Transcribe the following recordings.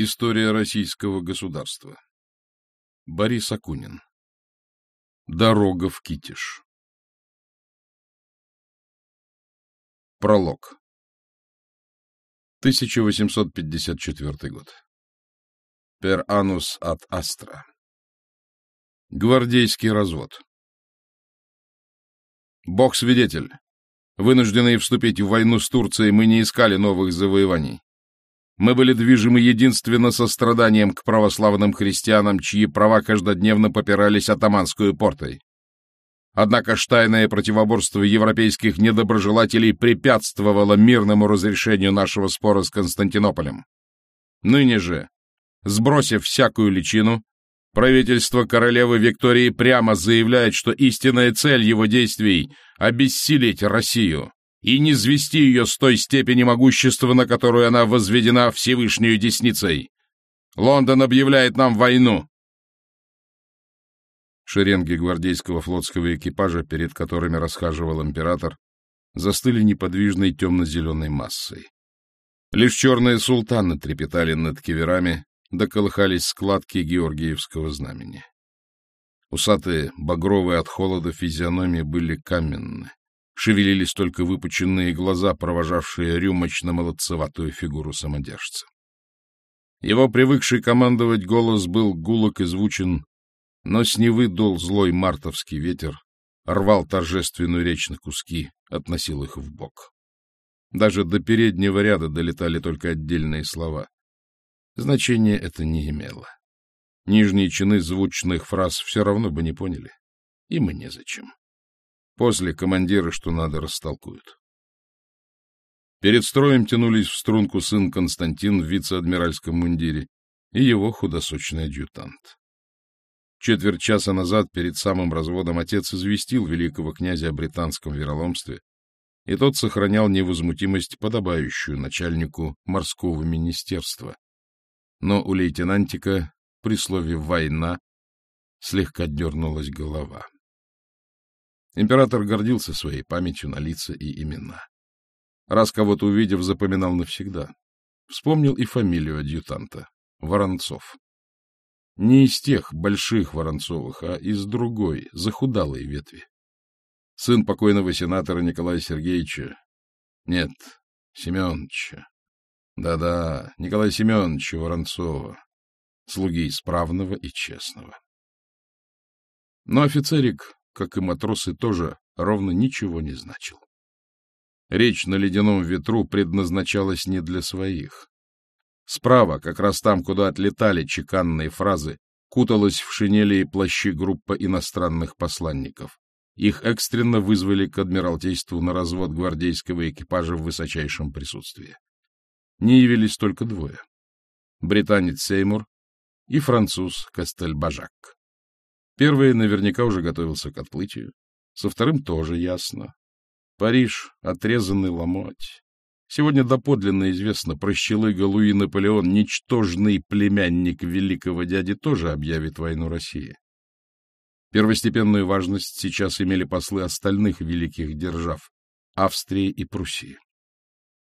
История российского государства. Борис Акунин. Дорога в Китиш. Пролог. 1854 год. Per annus ad astra. Гвардейский развод. Бог свидетель. Вынужденные вступить в войну с Турцией, мы не искали новых завоеваний. Мы были движимы единственно состраданием к православным христианам, чьи права каждодневно попирались атаманскую портой. Однако штайное противоборство европейских недоброжелателей препятствовало мирному разрешению нашего спора с Константинополем. Ныне же, сбросив всякую личину, правительство королевы Виктории прямо заявляет, что истинная цель его действий — обессилить Россию и не звести ее с той степени могущества, на которую она возведена Всевышнюю Десницей. Лондон объявляет нам войну. Шеренги гвардейского флотского экипажа, перед которыми расхаживал император, застыли неподвижной темно-зеленой массой. Лишь черные султаны трепетали над киверами, доколыхались складки Георгиевского знамени. Усатые, багровые от холода физиономии были каменны шевелились только выпученные глаза, провожавшие рюмочно-молодцеватую фигуру самодержца. Его привыкший командовать голос был гулок и звучен, но с Невы дул злой мартовский ветер, рвал торжественную речь на куски, относил их в бок. Даже до переднего ряда долетали только отдельные слова. Значения это не имело. Нижние чины звучных фраз все равно бы не поняли. Им и незачем. После командиры, что надо, растолкуют. Перед строем тянулись в струнку сын Константин в вице-адмиральском мундире и его худосочный адъютант. Четверть часа назад, перед самым разводом, отец известил великого князя о британском вероломстве, и тот сохранял невозмутимость, подобающую начальнику морского министерства. Но у лейтенантика при слове «война» слегка дернулась голова. Император гордился своей памятью на лица и имена. Раз кого-то увидев, запоминал навсегда. Вспомнил и фамилию адъютанта — Воронцов. Не из тех больших Воронцовых, а из другой, захудалой ветви. Сын покойного сенатора Николая Сергеевича. Нет, Семеновича. Да-да, Николая Семеновича Воронцова, слуги исправного и честного. Но офицерик как и матросы тоже, ровно ничего не значил. Речь на ледяном ветру предназначалась не для своих. Справа, как раз там, куда отлетали чеканные фразы, куталась в шинели и плащи группа иностранных посланников. Их экстренно вызвали к Адмиралтейству на развод гвардейского экипажа в высочайшем присутствии. Не явились только двое. Британец Сеймур и француз Кастельбажак. Первый наверняка уже готовился к отплытию. Со вторым тоже ясно. Париж — отрезанный ломоть. Сегодня доподлинно известно, прощелыга Луи Наполеон, ничтожный племянник великого дяди, тоже объявит войну России. Первостепенную важность сейчас имели послы остальных великих держав — Австрии и Пруссии.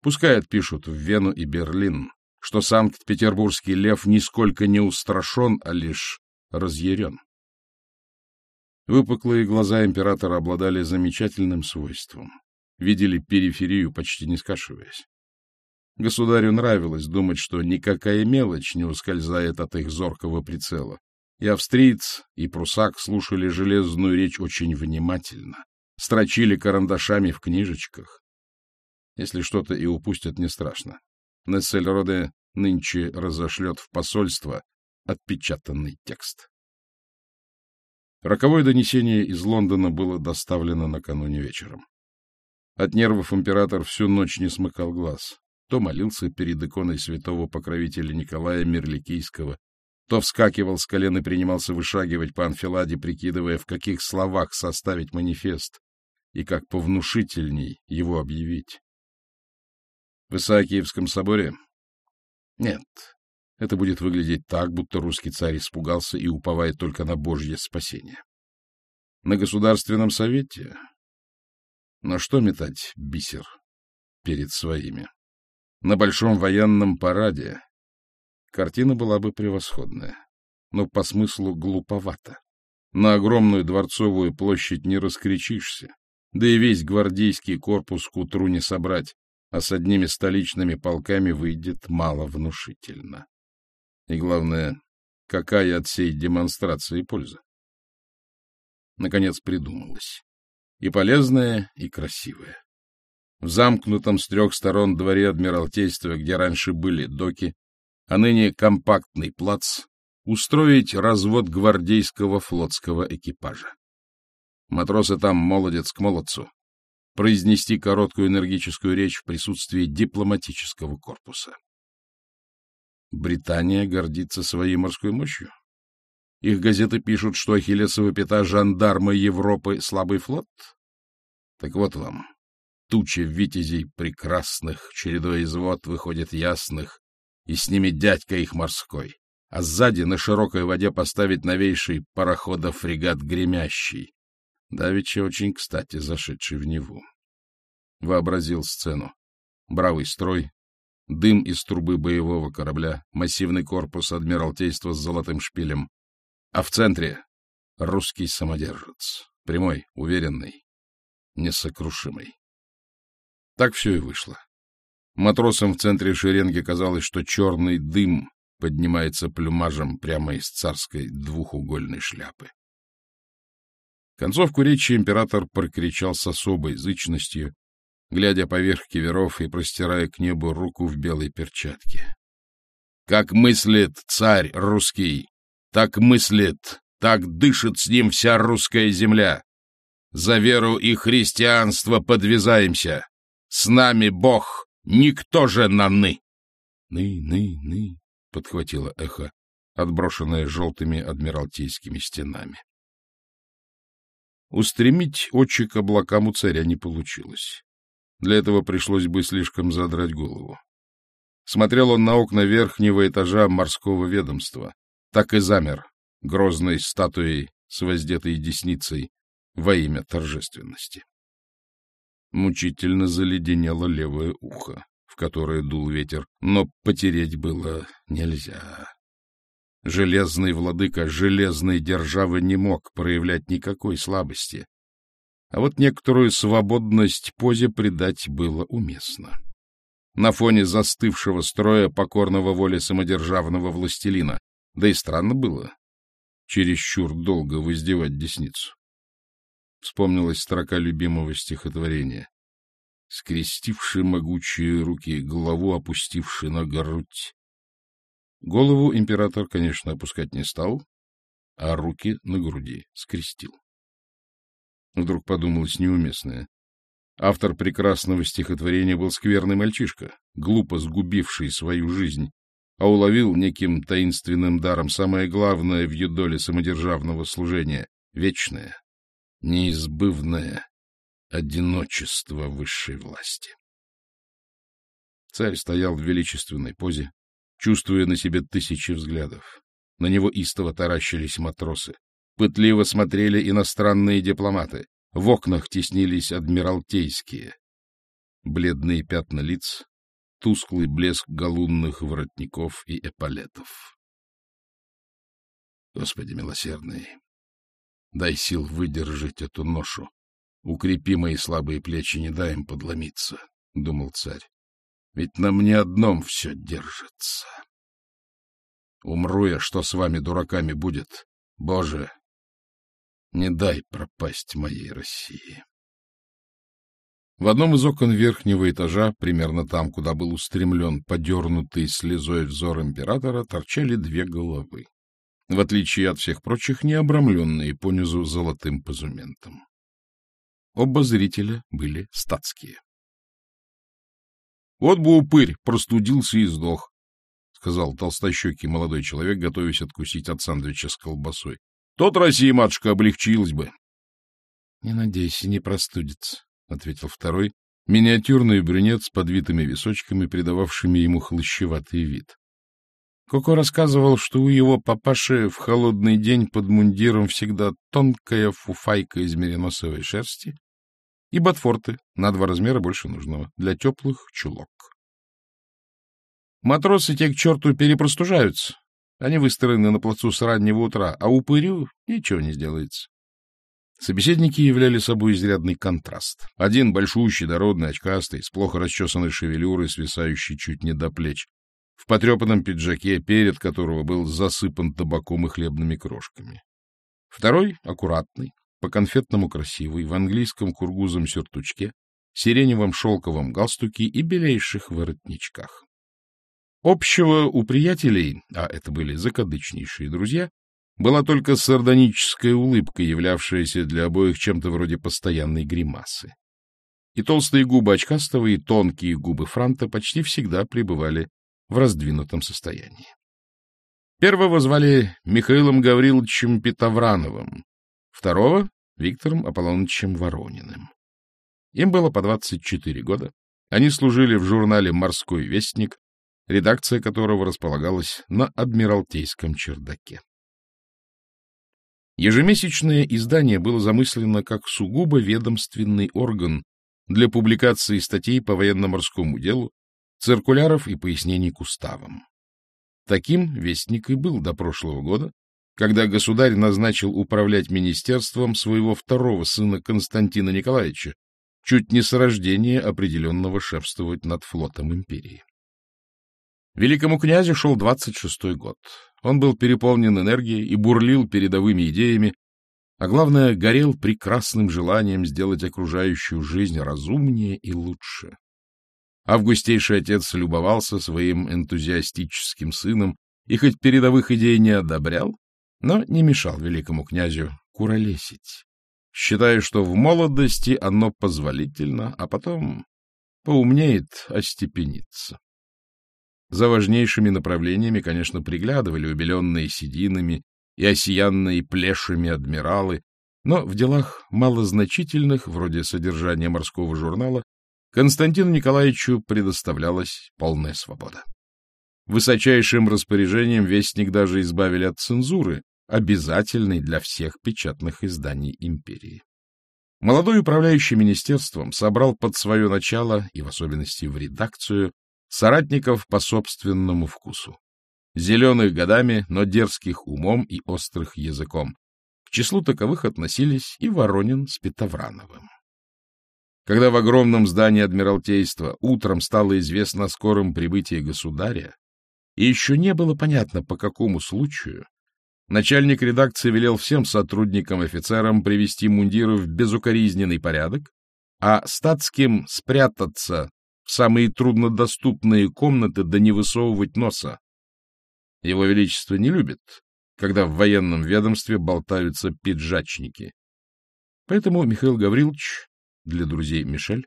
Пускай отпишут в Вену и Берлин, что Санкт-Петербургский лев нисколько не устрашен, а лишь разъярен. Выпуклые глаза императора обладали замечательным свойством. Видели периферию, почти не скашиваясь. Государю нравилось думать, что никакая мелочь не ускользает от их зоркого прицела. И австриец, и прусак слушали железную речь очень внимательно, строчили карандашами в книжечках. Если что-то и упустят, не страшно. Нессельроде нынче разошлет в посольство отпечатанный текст. Роковое донесение из Лондона было доставлено накануне вечером. От нервов император всю ночь не смыкал глаз. То молился перед иконой святого покровителя Николая Мерликийского, то вскакивал с колен и принимался вышагивать по анфиладе, прикидывая, в каких словах составить манифест и как повнушительней его объявить. В Исаакиевском соборе? Нет, это будет выглядеть так, будто русский царь испугался и уповает только на Божье спасение. На Государственном совете? На что метать бисер перед своими? На большом военном параде? Картина была бы превосходная, но по смыслу глуповата. На огромную дворцовую площадь не раскричишься, да и весь гвардейский корпус к утру не собрать, а с одними столичными полками выйдет мало внушительно. И главное, какая от всей демонстрации польза? Наконец придумалось. И полезное, и красивое. В замкнутом с трех сторон дворе Адмиралтейства, где раньше были доки, а ныне компактный плац, устроить развод гвардейского флотского экипажа. Матросы там молодец к молодцу. Произнести короткую энергическую речь в присутствии дипломатического корпуса. Британия гордится своей морской мощью. Их газеты пишут, что Ахиллесова пята жандармы Европы — слабый флот. Так вот вам, тучи витязей прекрасных, чередой извод выходит ясных, и с ними дядька их морской, а сзади на широкой воде поставить новейший парохода-фрегат «Гремящий», давеча очень кстати зашедший в Неву. Вообразил сцену. Бравый строй, дым из трубы боевого корабля, массивный корпус Адмиралтейства с золотым шпилем, а в центре — русский самодержец, прямой, уверенный, несокрушимый. Так все и вышло. Матросам в центре шеренги казалось, что черный дым поднимается плюмажем прямо из царской двухугольной шляпы. Концовку речи император прокричал с особой зычностью, глядя поверх киверов и простирая к небу руку в белой перчатке. «Как мыслит царь русский, так мыслит, так дышит с ним вся русская земля. За веру и христианство подвязаемся. С нами Бог, никто же на ны!» «Ны, ны, ны», — подхватило эхо, отброшенное желтыми адмиралтейскими стенами. Устремить очи к облакам у царя не получилось. Для этого пришлось бы слишком задрать голову. Смотрел он на окна верхнего этажа морского ведомства. Так и замер, грозной статуей с воздетой десницей во имя торжественности. Мучительно заледенело левое ухо, в которое дул ветер, но потереть было нельзя. Железный владыка железной державы не мог проявлять никакой слабости, а вот некоторую свободность позе придать было уместно. На фоне застывшего строя покорного воле самодержавного властелина, да и странно было чересчур долго воздевать десницу. Вспомнилась строка любимого стихотворения. Скрестивши могучие руки, голову опустивши на грудь. Голову император, конечно, опускать не стал, а руки на груди скрестил. Вдруг подумалось неуместное. Автор прекрасного стихотворения был скверный мальчишка, глупо сгубивший свою жизнь, а уловил неким таинственным даром самое главное в юдоле самодержавного служения — вечное, неизбывное одиночество высшей власти. Царь стоял в величественной позе, чувствуя на себе тысячи взглядов. На него истово таращились матросы. Пытливо смотрели иностранные дипломаты. В окнах теснились адмиралтейские. Бледные пятна лиц, тусклый блеск галунных воротников и эполетов. Господи милосердный, дай сил выдержать эту ношу. Укрепи мои слабые плечи, не дай им подломиться, — думал царь. Ведь на мне одном все держится. Умру я, что с вами, дураками, будет? Боже, не дай пропасть моей России. В одном из окон верхнего этажа, примерно там, куда был устремлен подернутый слезой взор императора, торчали две головы, в отличие от всех прочих, не обрамленные понизу золотым позументом. Оба зрителя были статские. — Вот бы упырь простудился и сдох, — сказал толстощекий молодой человек, готовясь откусить от сандвича с колбасой. Тот России, матушка, облегчилась бы. — Не надейся, не простудится, — ответил второй, миниатюрный брюнет с подвитыми височками, придававшими ему хлыщеватый вид. Коко рассказывал, что у его папаши в холодный день под мундиром всегда тонкая фуфайка из мериносовой шерсти и ботфорты на два размера больше нужного для теплых чулок. Матросы те к черту перепростужаются. Они выстроены на плацу с раннего утра, а упырю ничего не сделается. Собеседники являли собой изрядный контраст. Один большущий, дородный, очкастый, с плохо расчесанной шевелюрой, свисающей чуть не до плеч, в потрепанном пиджаке, перед которого был засыпан табаком и хлебными крошками. Второй — аккуратный, по-конфетному красивый, в английском кургузом сюртучке, сиреневом шелковом галстуке и белейших воротничках. Общего у приятелей, а это были закадычнейшие друзья, была только сардоническая улыбка, являвшаяся для обоих чем-то вроде постоянной гримасы. И толстые губы очкастого, и тонкие губы франта почти всегда пребывали в раздвинутом состоянии. Первого звали Михаилом Гавриловичем Петоврановым, второго — Виктором Аполлоновичем Ворониным. Им было по 24 года. Они служили в журнале «Морской вестник», редакция которого располагалась на Адмиралтейском чердаке. Ежемесячное издание было замыслено как сугубо ведомственный орган для публикации статей по военно-морскому делу, циркуляров и пояснений к уставам. Таким вестник и был до прошлого года, когда государь назначил управлять министерством своего второго сына Константина Николаевича, чуть не с рождения определенного шефствовать над флотом империи. Великому князю шел 26-й год. Он был переполнен энергией и бурлил передовыми идеями, а главное, горел прекрасным желанием сделать окружающую жизнь разумнее и лучше. Августейший отец любовался своим энтузиастическим сыном и хоть передовых идей не одобрял, но не мешал великому князю куролесить, считая, что в молодости оно позволительно, а потом поумнеет остепениться. За важнейшими направлениями, конечно, приглядывали убеленные сединами и осиянные плешами адмиралы, но в делах малозначительных, вроде содержания морского журнала, Константину Николаевичу предоставлялась полная свобода. Высочайшим распоряжением вестник даже избавили от цензуры, обязательной для всех печатных изданий империи. Молодой управляющий министерством собрал под свое начало, и в особенности в редакцию, соратников по собственному вкусу. Зеленых годами, но дерзких умом и острых языком. К числу таковых относились и Воронин с Петоврановым. Когда в огромном здании Адмиралтейства утром стало известно о скором прибытии государя, и еще не было понятно, по какому случаю, начальник редакции велел всем сотрудникам-офицерам привести мундиры в безукоризненный порядок, а статским спрятаться в самые труднодоступные комнаты да не высовывать носа. Его Величество не любит, когда в военном ведомстве болтаются пиджачники. Поэтому Михаил Гаврилович, для друзей Мишель,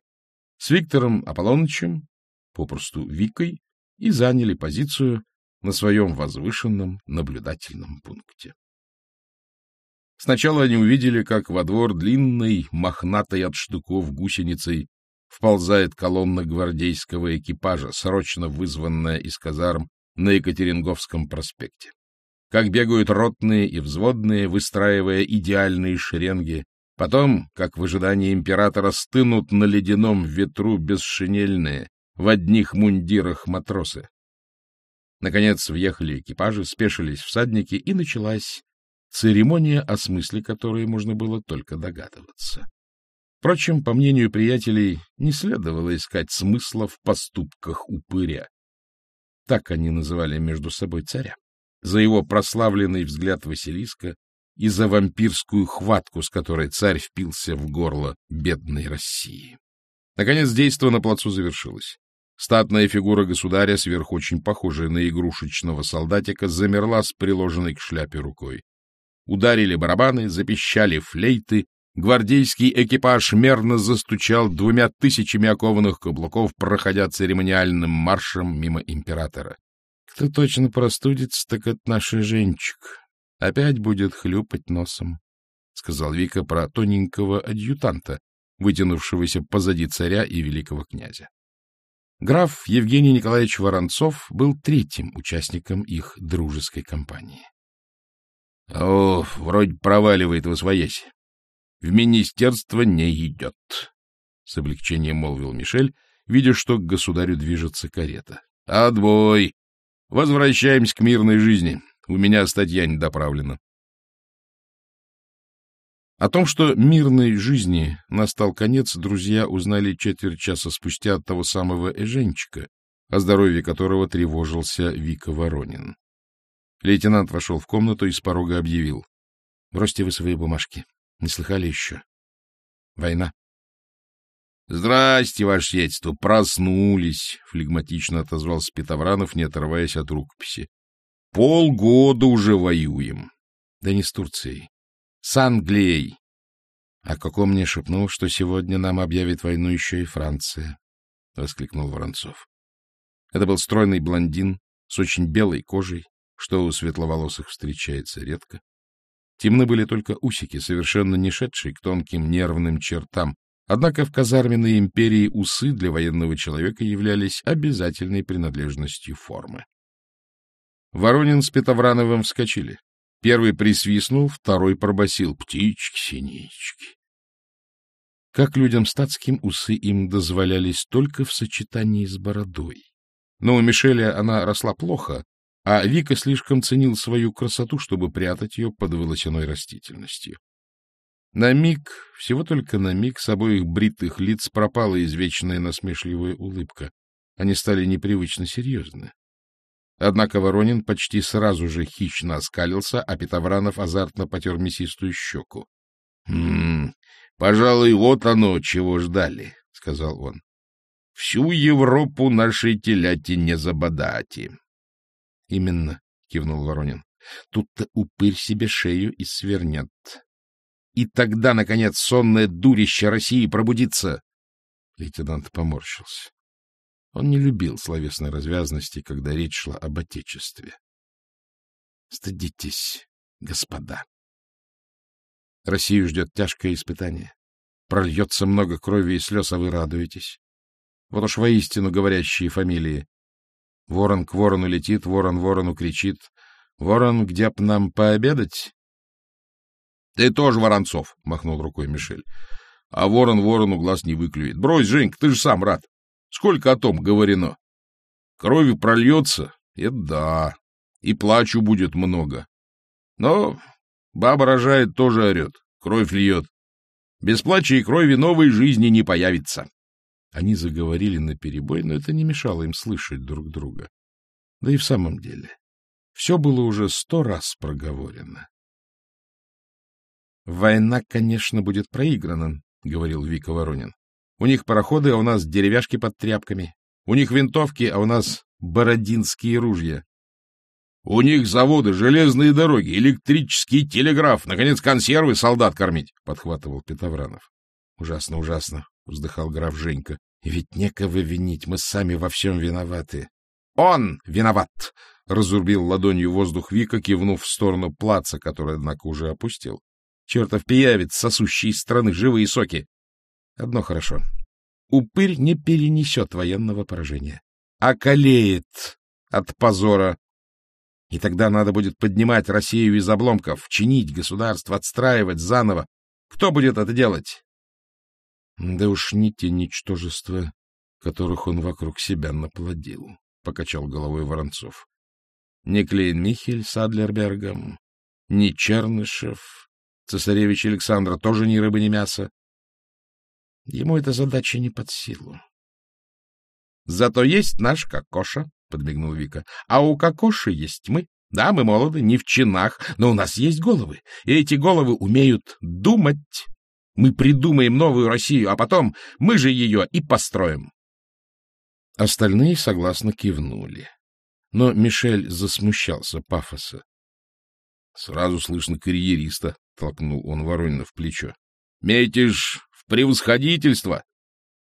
с Виктором Аполлонычем, попросту Викой, и заняли позицию на своем возвышенном наблюдательном пункте. Сначала они увидели, как во двор длинной, мохнатой от штыков гусеницей вползает колонна гвардейского экипажа, срочно вызванная из казарм на Екатеринговском проспекте. Как бегают ротные и взводные, выстраивая идеальные шеренги, потом, как в ожидании императора, стынут на ледяном ветру бесшинельные, в одних мундирах матросы. Наконец въехали экипажи, спешились всадники, и началась церемония, о смысле которой можно было только догадываться. Впрочем, по мнению приятелей, не следовало искать смысла в поступках упыря. Так они называли между собой царя. За его прославленный взгляд Василиска и за вампирскую хватку, с которой царь впился в горло бедной России. Наконец, действо на плацу завершилось. Статная фигура государя, сверху очень похожая на игрушечного солдатика, замерла с приложенной к шляпе рукой. Ударили барабаны, запищали флейты, Гвардейский экипаж мерно застучал двумя тысячами окованных каблуков, проходя церемониальным маршем мимо императора. — Кто точно простудится, так это наш Женчик. Опять будет хлюпать носом, — сказал Вика про тоненького адъютанта, вытянувшегося позади царя и великого князя. Граф Евгений Николаевич Воронцов был третьим участником их дружеской компании. — О, вроде проваливает в освоясь, в министерство не идет, — с облегчением молвил Мишель, видя, что к государю движется карета. Отбой! Возвращаемся к мирной жизни. У меня статья недоправлена. О том, что мирной жизни настал конец, друзья узнали четверть часа спустя от того самого Эженчика, о здоровье которого тревожился Вика Воронин. Лейтенант вошел в комнату и с порога объявил. — Бросьте вы свои бумажки. Не слыхали еще? Война. — Здрасте, ваше сиятельство, проснулись, — флегматично отозвался Петовранов, не отрываясь от рукописи. — Полгода уже воюем. — Да не с Турцией. С Англией. А каком мне шепнул, что сегодня нам объявит войну еще и Франция? — воскликнул Воронцов. Это был стройный блондин с очень белой кожей, что у светловолосых встречается редко. Темны были только усики, совершенно не шедшие к тонким нервным чертам. Однако в казарменной империи усы для военного человека являлись обязательной принадлежностью формы. Воронин с Петоврановым вскочили. Первый присвистнул, второй пробасил «Птички-синички». Как людям статским усы им дозволялись только в сочетании с бородой. Но у Мишеля она росла плохо, а Вика слишком ценил свою красоту, чтобы прятать ее под волосяной растительностью. На миг, всего только на миг, с обоих бритых лиц пропала извечная насмешливая улыбка. Они стали непривычно серьезны. Однако Воронин почти сразу же хищно оскалился, а Петовранов азартно потер мясистую щеку. — Хм, пожалуй, вот оно, чего ждали, — сказал он. — Всю Европу нашей теляти не забодати. — Именно, — кивнул Воронин. — Тут-то упырь себе шею и свернет. И тогда, наконец, сонное дурище России пробудится. Лейтенант поморщился. Он не любил словесной развязности, когда речь шла об Отечестве. Стыдитесь, господа. Россию ждет тяжкое испытание. Прольется много крови и слез, а вы радуетесь. Вот уж воистину говорящие фамилии. Ворон к ворону летит, ворон ворону кричит. Ворон, где б нам пообедать? — Ты тоже Воронцов, — махнул рукой Мишель. — А ворон ворону глаз не выклюет. Брось, Женька, ты же сам рад. Сколько о том говорено? Крови прольется, это да, и плачу будет много. Но баба рожает, тоже орет, кровь льет. Без плача и крови новой жизни не появится. Они заговорили наперебой, но это не мешало им слышать друг друга. Да и в самом деле, все было уже сто раз проговорено. «Война, конечно, будет проиграна», — говорил Вика Воронин. У них пароходы, а у нас деревяшки под тряпками. У них винтовки, а у нас бородинские ружья. У них заводы, железные дороги, электрический телеграф, наконец, консервы солдат кормить, — подхватывал Петовранов. — Ужасно, ужасно, — вздыхал граф Женька. — ведь некого винить, мы сами во всем виноваты. — Он виноват! — разурбил ладонью воздух Вика, кивнув в сторону плаца, который, однако, уже опустил. — Чертов пиявец, сосущий из страны живые соки! Одно хорошо. Упырь не перенесет военного поражения. Околеет от позора. И тогда надо будет поднимать Россию из обломков, чинить государство, отстраивать заново. Кто будет это делать? Да уж не те ничтожества, которых он вокруг себя наплодил, — покачал головой Воронцов. Не Клейн-Михель с Адлербергом, ни Чернышев, цесаревич Александра тоже ни рыбы, ни мяса. Ему эта задача не под силу. — Зато есть наш Кокоша, — подмигнул Вика. — А у Кокоши есть мы. Да, мы молоды, не в чинах, но у нас есть головы, и эти головы умеют думать. Мы придумаем новую Россию, а потом мы же ее и построим. Остальные согласно кивнули. Но Мишель засмущался пафоса. — Сразу слышно карьериста, — толкнул он Воронина в плечо. — Метишь Превосходительство!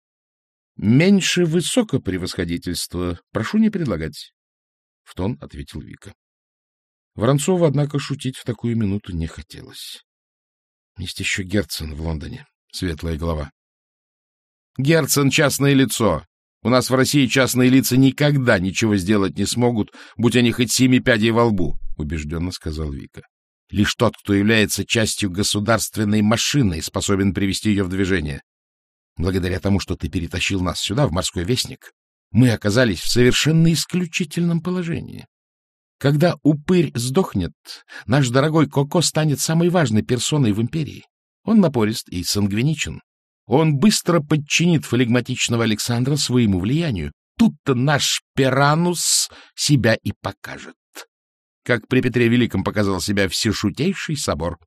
— Меньше высокопревосходительства. Прошу не предлагать. В тон ответил Вика. Воронцову, однако, шутить в такую минуту не хотелось. Есть еще Герцен в Лондоне. Светлая голова. Герцен — частное лицо. У нас в России частные лица никогда ничего сделать не смогут, будь они хоть семи пядей во лбу, — убежденно сказал Вика. Лишь тот, кто является частью государственной машины, способен привести ее в движение. Благодаря тому, что ты перетащил нас сюда, в морской вестник, мы оказались в совершенно исключительном положении. Когда упырь сдохнет, наш дорогой Коко станет самой важной персоной в империи. Он напорист и сангвиничен. Он быстро подчинит флегматичного Александра своему влиянию. Тут-то наш Пиранус себя и покажет. Как при Петре Великом показал себя всешутейший собор.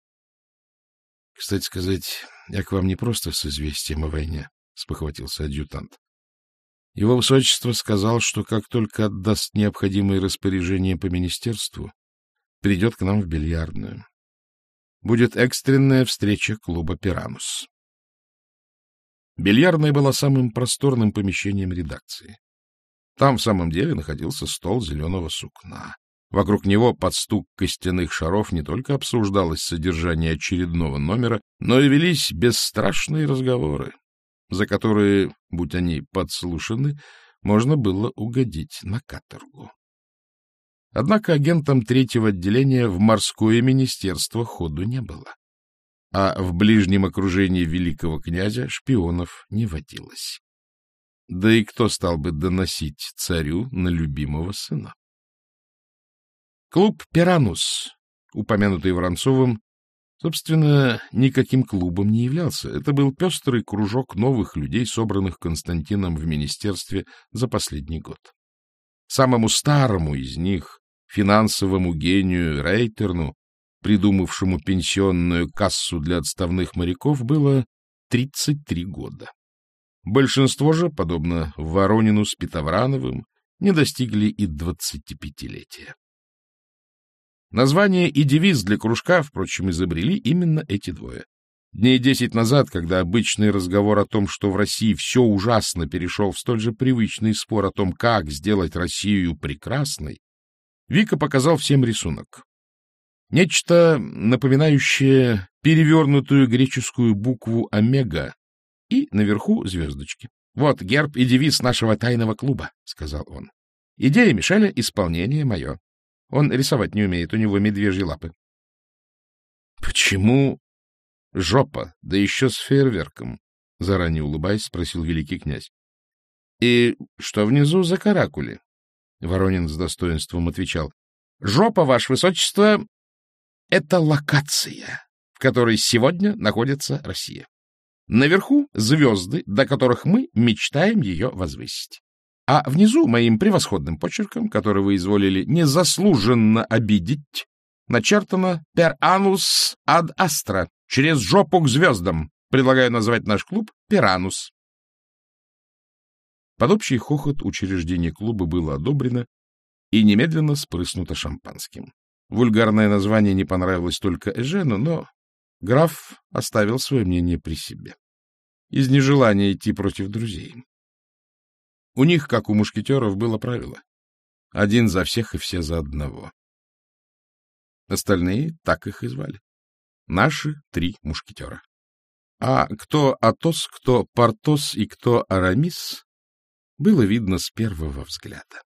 — Кстати сказать, я к вам не просто с известием о войне, — спохватился адъютант. Его высочество сказал, что как только отдаст необходимые распоряжения по министерству, придет к нам в бильярдную. Будет экстренная встреча клуба «Пиранус». Бильярдная была самым просторным помещением редакции. Там в самом деле находился стол зеленого сукна. Вокруг него под стук костяных шаров не только обсуждалось содержание очередного номера, но и велись бесстрашные разговоры за которые, будь они подслушаны, можно было угодить на каторгу. Однако агентам третьего отделения в морское министерство ходу не было, а в ближнем окружении великого князя шпионов не водилось. Да и кто стал бы доносить царю на любимого сына? Клуб «Пиранус», упомянутый Воронцовым, Собственно, никаким клубом не являлся. Это был пестрый кружок новых людей, собранных Константином в министерстве за последний год. Самому старому из них, финансовому гению Рейтерну, придумавшему пенсионную кассу для отставных моряков, было 33 года. Большинство же, подобно Воронину с Петоврановым, не достигли и двадцатипятилетия. Название и девиз для кружка, впрочем, изобрели именно эти двое. Дней десять назад, когда обычный разговор о том, что в России все ужасно, перешел в столь же привычный спор о том, как сделать Россию прекрасной, Вика показал всем рисунок. Нечто, напоминающее перевернутую греческую букву «Омега» и наверху звездочки. «Вот герб и девиз нашего тайного клуба», — сказал он. «Идея Мишеля, исполнение мое. Он рисовать не умеет, у него медвежьи лапы. — Почему жопа, да еще с фейерверком? — заранее улыбаясь, спросил великий князь. — И что внизу за каракули? Воронин с достоинством отвечал. — Жопа, ваше высочество, — это локация, в которой сегодня находится Россия. Наверху звезды, до которых мы мечтаем ее возвысить. А внизу моим превосходным почерком, который вы изволили незаслуженно обидеть, начертано «Per anus ad astra» — «Через жопу к звездам». Предлагаю назвать наш клуб «Пиранус». Под общий хохот учреждение клуба было одобрено и немедленно спрыснуто шампанским. Вульгарное название не понравилось только Эжену, но граф оставил свое мнение при себе. Из нежелания идти против друзей. У них, как у мушкетеров, было правило. Один за всех и все за одного. Остальные так их и звали. Наши три мушкетера. А кто Атос, кто Портос и кто Арамис, было видно с первого взгляда.